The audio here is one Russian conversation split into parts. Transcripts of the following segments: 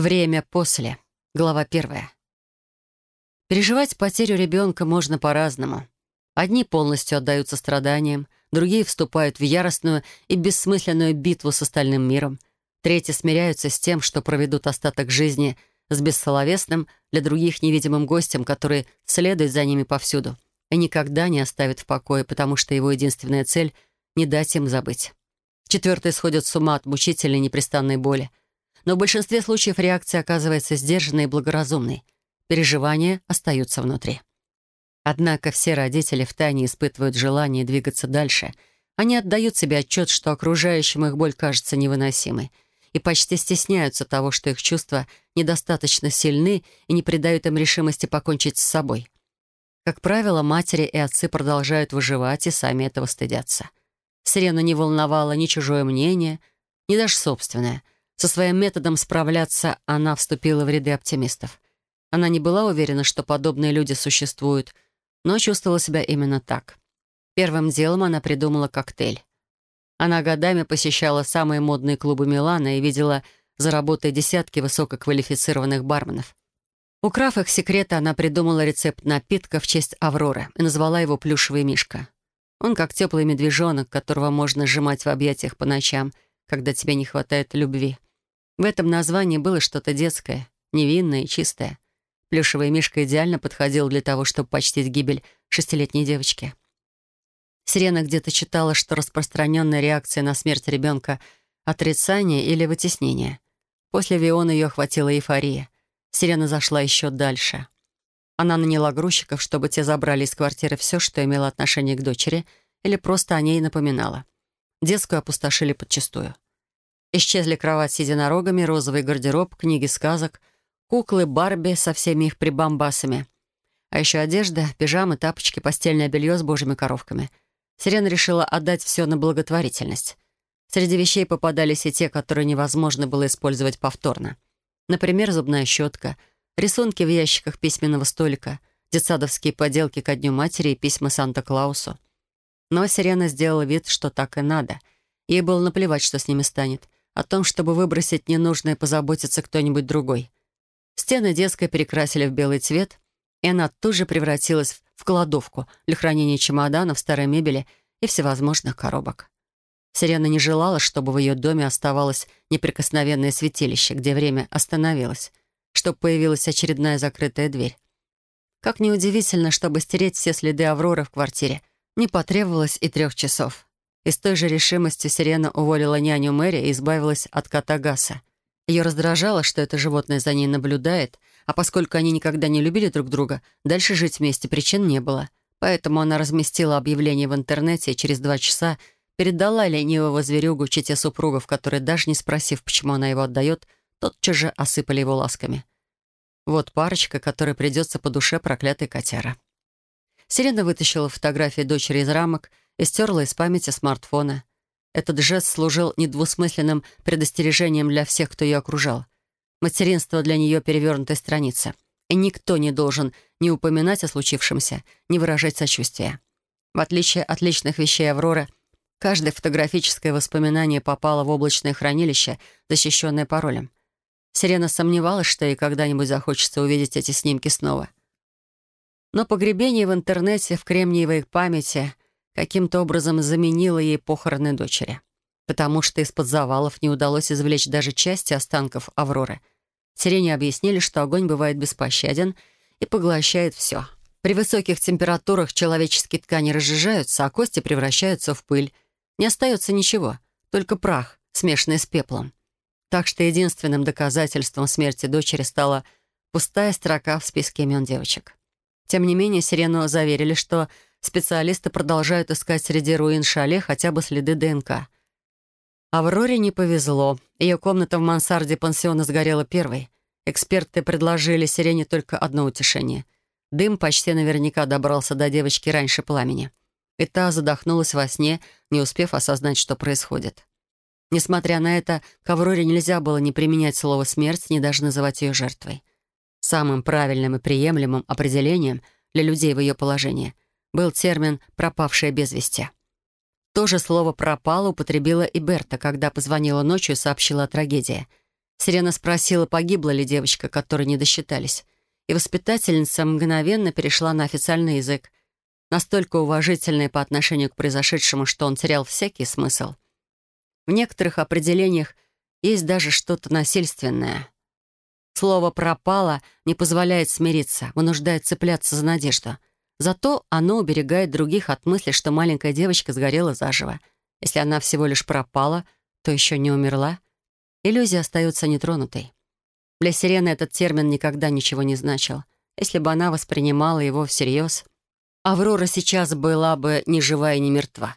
Время после. Глава первая. Переживать потерю ребенка можно по-разному. Одни полностью отдаются страданиям, другие вступают в яростную и бессмысленную битву с остальным миром, третьи смиряются с тем, что проведут остаток жизни с бессоловесным, для других невидимым гостем, который следует за ними повсюду и никогда не оставит в покое, потому что его единственная цель — не дать им забыть. Четвертые сходят с ума от мучительной непрестанной боли. Но в большинстве случаев реакция оказывается сдержанной и благоразумной. Переживания остаются внутри. Однако все родители втайне испытывают желание двигаться дальше. Они отдают себе отчет, что окружающим их боль кажется невыносимой, и почти стесняются того, что их чувства недостаточно сильны и не придают им решимости покончить с собой. Как правило, матери и отцы продолжают выживать и сами этого стыдятся. Сирену не волновало ни чужое мнение, ни даже собственное. Со своим методом справляться она вступила в ряды оптимистов. Она не была уверена, что подобные люди существуют, но чувствовала себя именно так. Первым делом она придумала коктейль. Она годами посещала самые модные клубы Милана и видела за работой десятки высококвалифицированных барменов. Украв их секреты, она придумала рецепт напитка в честь Авроры и назвала его «Плюшевый мишка». Он как теплый медвежонок, которого можно сжимать в объятиях по ночам, когда тебе не хватает любви. В этом названии было что-то детское, невинное и чистое. Плюшевый мишка идеально подходил для того, чтобы почтить гибель шестилетней девочки. Сирена где-то читала, что распространенная реакция на смерть ребенка — отрицание или вытеснение. После Виона ее охватила эйфория. Сирена зашла еще дальше. Она наняла грузчиков, чтобы те забрали из квартиры все, что имело отношение к дочери, или просто о ней напоминало. Детскую опустошили подчистую. Исчезли кровать с единорогами, розовый гардероб, книги сказок, куклы Барби со всеми их прибамбасами. А еще одежда, пижамы, тапочки, постельное белье с божьими коровками. Сирена решила отдать все на благотворительность. Среди вещей попадались и те, которые невозможно было использовать повторно. Например, зубная щетка, рисунки в ящиках письменного столика, детсадовские поделки ко Дню матери и письма Санта-Клаусу. Но Сирена сделала вид, что так и надо. Ей было наплевать, что с ними станет. О том, чтобы выбросить ненужное, позаботиться кто-нибудь другой. Стены детской перекрасили в белый цвет, и она тут же превратилась в кладовку для хранения чемоданов, старой мебели и всевозможных коробок. Сирена не желала, чтобы в ее доме оставалось неприкосновенное святилище, где время остановилось, чтобы появилась очередная закрытая дверь. Как неудивительно, чтобы стереть все следы Авроры в квартире, не потребовалось и трех часов. И с той же решимостью Сирена уволила няню Мэри и избавилась от кота Гаса. Ее раздражало, что это животное за ней наблюдает, а поскольку они никогда не любили друг друга, дальше жить вместе причин не было. Поэтому она разместила объявление в интернете и через два часа передала ленивого зверюгу чете супругов, которые, даже не спросив, почему она его отдает, тотчас же осыпали его ласками. Вот парочка, которой придется по душе проклятый котяра. Сирена вытащила фотографии дочери из рамок и стерла из памяти смартфона. Этот жест служил недвусмысленным предостережением для всех, кто ее окружал. Материнство для нее перевернутая страница. И никто не должен ни упоминать о случившемся, ни выражать сочувствия. В отличие от личных вещей Авроры, каждое фотографическое воспоминание попало в облачное хранилище, защищенное паролем. Сирена сомневалась, что ей когда-нибудь захочется увидеть эти снимки снова. Но погребение в интернете в кремниевой памяти каким-то образом заменила ей похороны дочери. Потому что из-под завалов не удалось извлечь даже части останков Авроры. Сирене объяснили, что огонь бывает беспощаден и поглощает все. При высоких температурах человеческие ткани разжижаются, а кости превращаются в пыль. Не остается ничего, только прах, смешанный с пеплом. Так что единственным доказательством смерти дочери стала пустая строка в списке имен девочек. Тем не менее, Сирену заверили, что специалисты продолжают искать среди руин шале хотя бы следы ДНК. Авроре не повезло. Ее комната в мансарде пансиона сгорела первой. Эксперты предложили Сирене только одно утешение. Дым почти наверняка добрался до девочки раньше пламени. И та задохнулась во сне, не успев осознать, что происходит. Несмотря на это, к Авроре нельзя было не применять слово «смерть», ни даже называть ее жертвой. Самым правильным и приемлемым определением для людей в ее положении был термин «пропавшая без вести». То же слово «пропало» употребила и Берта, когда позвонила ночью и сообщила о трагедии. Сирена спросила, погибла ли девочка, которой не досчитались. И воспитательница мгновенно перешла на официальный язык, настолько уважительный по отношению к произошедшему, что он терял всякий смысл. В некоторых определениях есть даже что-то насильственное. Слово «пропало» не позволяет смириться, вынуждает цепляться за надежду. Зато оно уберегает других от мысли, что маленькая девочка сгорела заживо. Если она всего лишь пропала, то еще не умерла. Иллюзия остается нетронутой. Для Сирены этот термин никогда ничего не значил. Если бы она воспринимала его всерьез, Аврора сейчас была бы ни жива и ни мертва.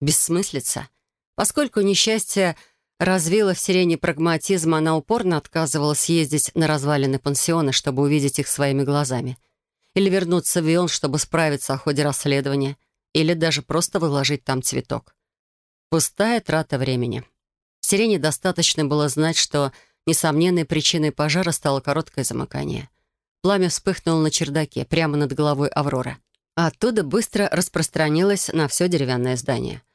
Бессмыслица. Поскольку несчастье развила в сирене прагматизм, она упорно отказывалась съездить на развалины пансиона, чтобы увидеть их своими глазами. Или вернуться в Вион, чтобы справиться о ходе расследования. Или даже просто выложить там цветок. Пустая трата времени. Сирене достаточно было знать, что несомненной причиной пожара стало короткое замыкание. Пламя вспыхнуло на чердаке, прямо над головой Авроры. А оттуда быстро распространилось на все деревянное здание —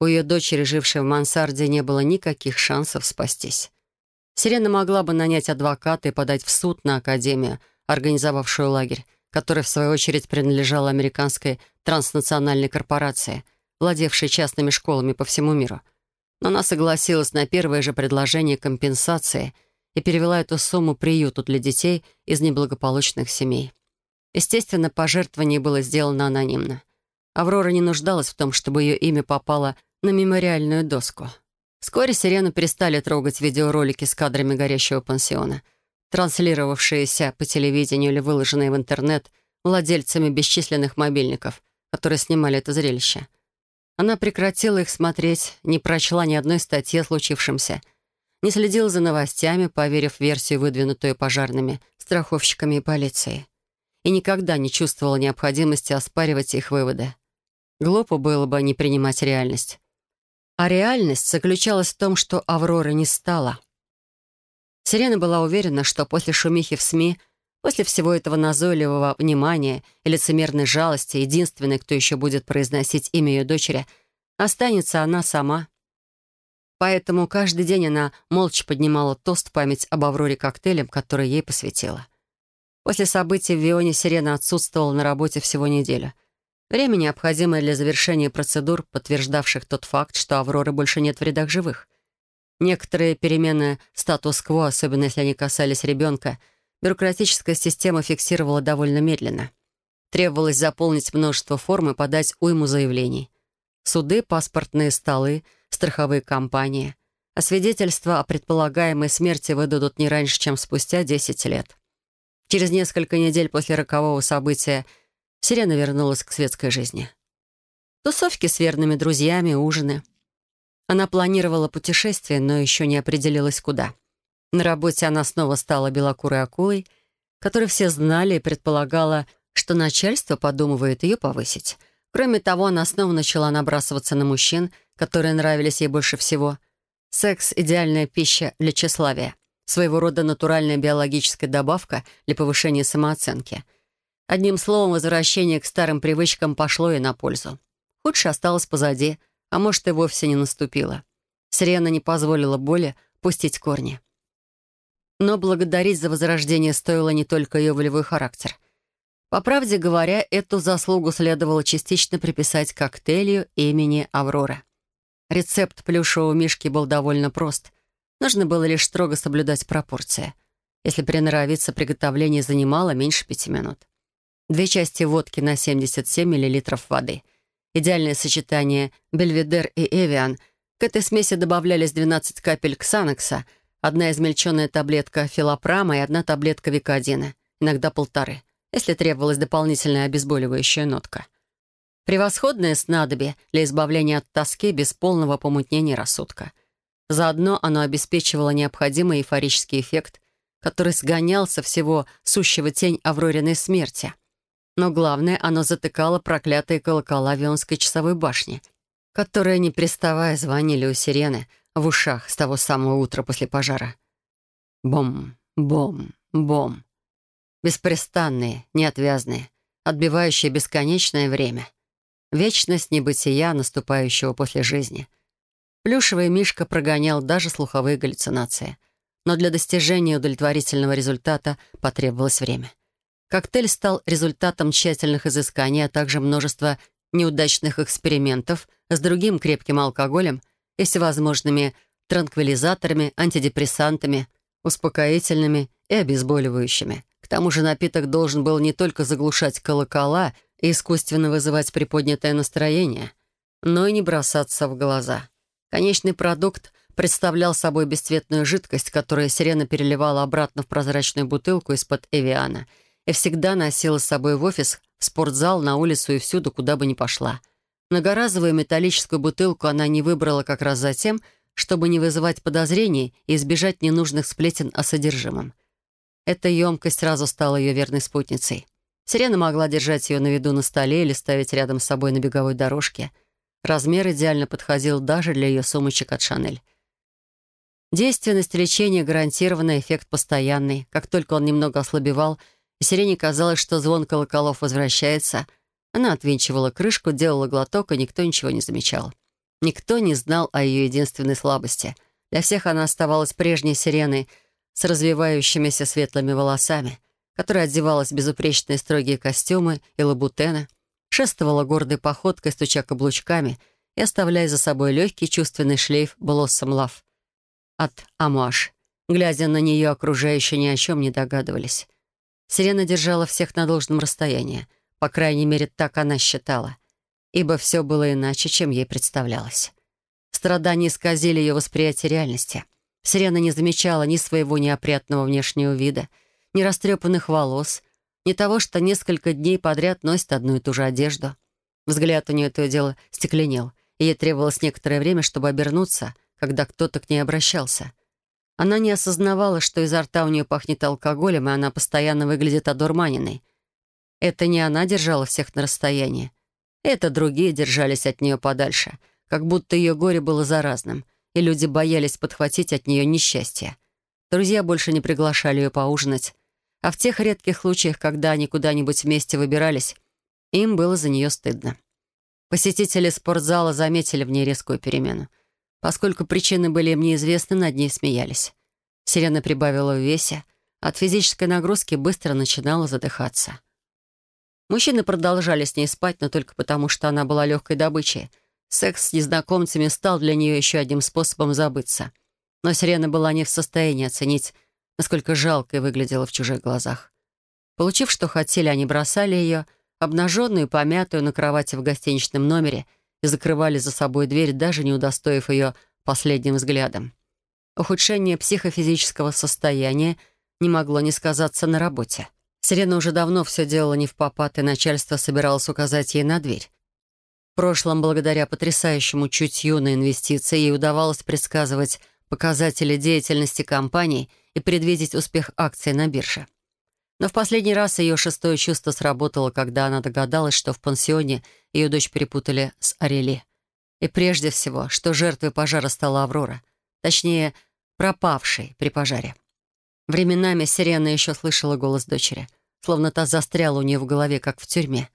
у ее дочери, жившей в мансарде, не было никаких шансов спастись. Сирена могла бы нанять адвоката и подать в суд на Академию, организовавшую лагерь, который, в свою очередь, принадлежал американской транснациональной корпорации, владевшей частными школами по всему миру. Но она согласилась на первое же предложение компенсации и перевела эту сумму приюту для детей из неблагополучных семей. Естественно, пожертвование было сделано анонимно. Аврора не нуждалась в том, чтобы ее имя попало на мемориальную доску. Вскоре «Сирену» перестали трогать видеоролики с кадрами горящего пансиона, транслировавшиеся по телевидению или выложенные в интернет владельцами бесчисленных мобильников, которые снимали это зрелище. Она прекратила их смотреть, не прочла ни одной статьи о случившемся, не следила за новостями, поверив в версию, выдвинутую пожарными, страховщиками и полицией, и никогда не чувствовала необходимости оспаривать их выводы. Глупо было бы не принимать реальность. А реальность заключалась в том, что Авроры не стало. Сирена была уверена, что после шумихи в СМИ, после всего этого назойливого внимания и лицемерной жалости, единственной, кто еще будет произносить имя ее дочери, останется она сама. Поэтому каждый день она молча поднимала тост в память об Авроре коктейлем, который ей посвятила. После событий в Вионе Сирена отсутствовала на работе всего неделю — Время, необходимое для завершения процедур, подтверждавших тот факт, что Авроры больше нет в рядах живых. Некоторые перемены статус-кво, особенно если они касались ребенка, бюрократическая система фиксировала довольно медленно. Требовалось заполнить множество форм и подать уйму заявлений. Суды, паспортные столы, страховые компании. А свидетельства о предполагаемой смерти выдадут не раньше, чем спустя 10 лет. Через несколько недель после рокового события Сирена вернулась к светской жизни. Тусовки с верными друзьями, ужины. Она планировала путешествие, но еще не определилась куда. На работе она снова стала белокурой акулой, которую все знали и предполагала, что начальство подумывает ее повысить. Кроме того, она снова начала набрасываться на мужчин, которые нравились ей больше всего. Секс — идеальная пища для тщеславия, своего рода натуральная биологическая добавка для повышения самооценки — Одним словом, возвращение к старым привычкам пошло ей на пользу. Худшее осталось позади, а может и вовсе не наступило. Сирена не позволила боли пустить корни. Но благодарить за возрождение стоило не только ее волевой характер. По правде говоря, эту заслугу следовало частично приписать коктейлю имени Аврора. Рецепт плюшевого мишки был довольно прост. Нужно было лишь строго соблюдать пропорции. Если приноровиться, приготовление занимало меньше пяти минут. Две части водки на 77 мл воды. Идеальное сочетание Бельведер и Эвиан. К этой смеси добавлялись 12 капель ксанокса, одна измельченная таблетка филопрама и одна таблетка викодина, иногда полторы, если требовалась дополнительная обезболивающая нотка. Превосходное снадобье для избавления от тоски без полного помутнения рассудка. Заодно оно обеспечивало необходимый эйфорический эффект, который сгонялся всего сущего тень Аврориной смерти — но главное, оно затыкало проклятые колокола Вионской часовой башни, которые, не приставая, звонили у сирены в ушах с того самого утра после пожара. Бом, бом, бом. Беспрестанные, неотвязные, отбивающие бесконечное время. Вечность небытия, наступающего после жизни. Плюшевый мишка прогонял даже слуховые галлюцинации. но для достижения удовлетворительного результата потребовалось время. Коктейль стал результатом тщательных изысканий, а также множества неудачных экспериментов с другим крепким алкоголем и всевозможными транквилизаторами, антидепрессантами, успокоительными и обезболивающими. К тому же напиток должен был не только заглушать колокола и искусственно вызывать приподнятое настроение, но и не бросаться в глаза. Конечный продукт представлял собой бесцветную жидкость, которую сирена переливала обратно в прозрачную бутылку из-под эвиана и всегда носила с собой в офис, в спортзал, на улицу и всюду, куда бы ни пошла. Многоразовую металлическую бутылку она не выбрала как раз за тем, чтобы не вызывать подозрений и избежать ненужных сплетен о содержимом. Эта емкость сразу стала ее верной спутницей. Сирена могла держать ее на виду на столе или ставить рядом с собой на беговой дорожке. Размер идеально подходил даже для ее сумочек от «Шанель». Действенность лечения гарантированный, эффект постоянный. Как только он немного ослабевал, Сирене казалось, что звон колоколов возвращается, она отвинчивала крышку, делала глоток, и никто ничего не замечал. Никто не знал о ее единственной слабости. Для всех она оставалась прежней Сиреной с развивающимися светлыми волосами, которая одевалась в безупречные строгие костюмы и лабутены, шествовала гордой походкой, стуча каблучками и оставляя за собой легкий чувственный шлейф «Блоссом Лав», от Амуаш. Глядя на нее, окружающие ни о чем не догадывались. Сирена держала всех на должном расстоянии. По крайней мере, так она считала. Ибо все было иначе, чем ей представлялось. Страдания исказили ее восприятие реальности. Сирена не замечала ни своего неопрятного внешнего вида, ни растрепанных волос, ни того, что несколько дней подряд носит одну и ту же одежду. Взгляд у нее то и дело стекленел, и ей требовалось некоторое время, чтобы обернуться — когда кто-то к ней обращался. Она не осознавала, что изо рта у нее пахнет алкоголем, и она постоянно выглядит одурманенной. Это не она держала всех на расстоянии. Это другие держались от нее подальше, как будто ее горе было заразным, и люди боялись подхватить от нее несчастье. Друзья больше не приглашали ее поужинать, а в тех редких случаях, когда они куда-нибудь вместе выбирались, им было за нее стыдно. Посетители спортзала заметили в ней резкую перемену. Поскольку причины были им неизвестны, над ней смеялись. Сирена прибавила в весе, от физической нагрузки быстро начинала задыхаться. Мужчины продолжали с ней спать, но только потому, что она была легкой добычей. Секс с незнакомцами стал для нее еще одним способом забыться. Но Сирена была не в состоянии оценить, насколько жалкой выглядела в чужих глазах. Получив, что хотели, они бросали ее, обнаженную и помятую, на кровати в гостиничном номере — и закрывали за собой дверь, даже не удостоив ее последним взглядом. Ухудшение психофизического состояния не могло не сказаться на работе. Сирена уже давно все делала не в попад, и начальство собиралось указать ей на дверь. В прошлом, благодаря потрясающему чутью на инвестиции, ей удавалось предсказывать показатели деятельности компании и предвидеть успех акций на бирже. Но в последний раз ее шестое чувство сработало, когда она догадалась, что в пансионе ее дочь перепутали с Арели. И прежде всего, что жертвой пожара стала Аврора. Точнее, пропавшей при пожаре. Временами Сирена еще слышала голос дочери, словно та застряла у нее в голове, как в тюрьме.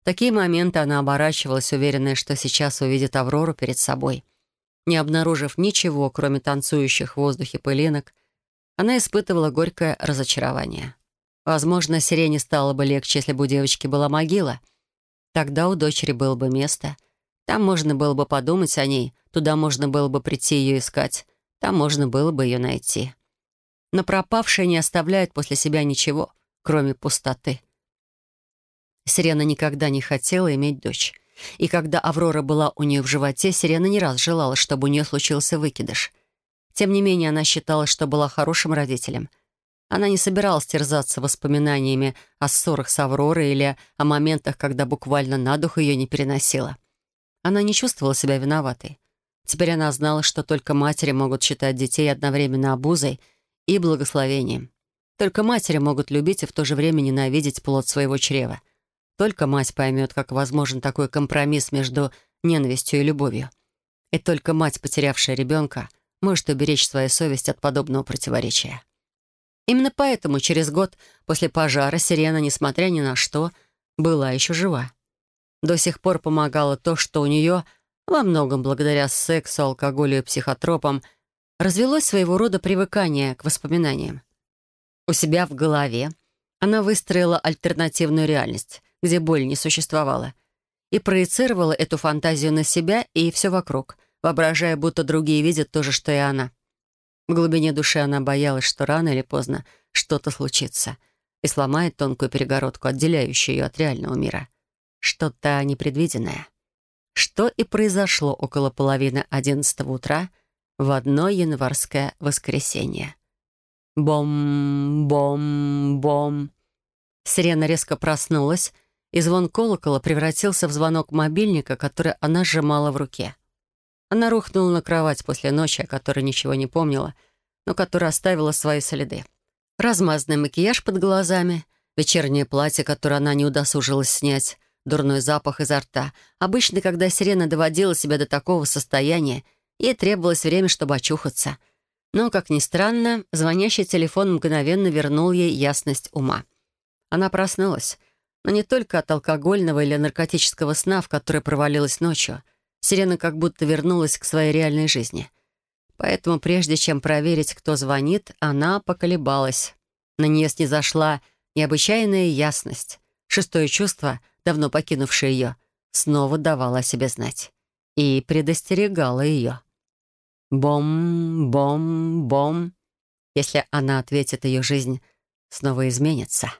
В такие моменты она оборачивалась, уверенная, что сейчас увидит Аврору перед собой. Не обнаружив ничего, кроме танцующих в воздухе пылинок, она испытывала горькое разочарование. Возможно, Сирене стало бы легче, если бы у девочки была могила. Тогда у дочери было бы место. Там можно было бы подумать о ней, туда можно было бы прийти ее искать, там можно было бы ее найти. Но пропавшие не оставляют после себя ничего, кроме пустоты. Сирена никогда не хотела иметь дочь. И когда Аврора была у нее в животе, Сирена не раз желала, чтобы у нее случился выкидыш. Тем не менее, она считала, что была хорошим родителем — она не собиралась терзаться воспоминаниями о ссорах с Авророй или о моментах, когда буквально на дух ее не переносила. Она не чувствовала себя виноватой. Теперь она знала, что только матери могут считать детей одновременно обузой и благословением. Только матери могут любить и в то же время ненавидеть плод своего чрева. Только мать поймет, как возможен такой компромисс между ненавистью и любовью. И только мать, потерявшая ребенка, может уберечь свою совесть от подобного противоречия. Именно поэтому через год после пожара Сирена, несмотря ни на что, была еще жива. До сих пор помогало то, что у нее, во многом благодаря сексу, алкоголю и психотропам, развелось своего рода привыкание к воспоминаниям. У себя в голове она выстроила альтернативную реальность, где боль не существовала, и проецировала эту фантазию на себя и все вокруг, воображая, будто другие видят то же, что и она. В глубине души она боялась, что рано или поздно что-то случится и сломает тонкую перегородку, отделяющую ее от реального мира. Что-то непредвиденное. Что и произошло около половины одиннадцатого утра в одно январское воскресенье. Бом-бом-бом. Сирена резко проснулась, и звон колокола превратился в звонок мобильника, который она сжимала в руке. Она рухнула на кровать после ночи, о которой ничего не помнила, но которая оставила свои следы. Размазанный макияж под глазами, вечернее платье, которое она не удосужилась снять, дурной запах изо рта. Обычно, когда сирена доводила себя до такого состояния, ей требовалось время, чтобы очухаться. Но, как ни странно, звонящий телефон мгновенно вернул ей ясность ума. Она проснулась, но не только от алкогольного или наркотического сна, в который провалилась ночью — Сирена как будто вернулась к своей реальной жизни. Поэтому прежде чем проверить, кто звонит, она поколебалась. На нее снизошла необычайная ясность. Шестое чувство, давно покинувшее ее, снова давало о себе знать. И предостерегало ее. Бом, бом, бом. Если она ответит, ее жизнь снова изменится.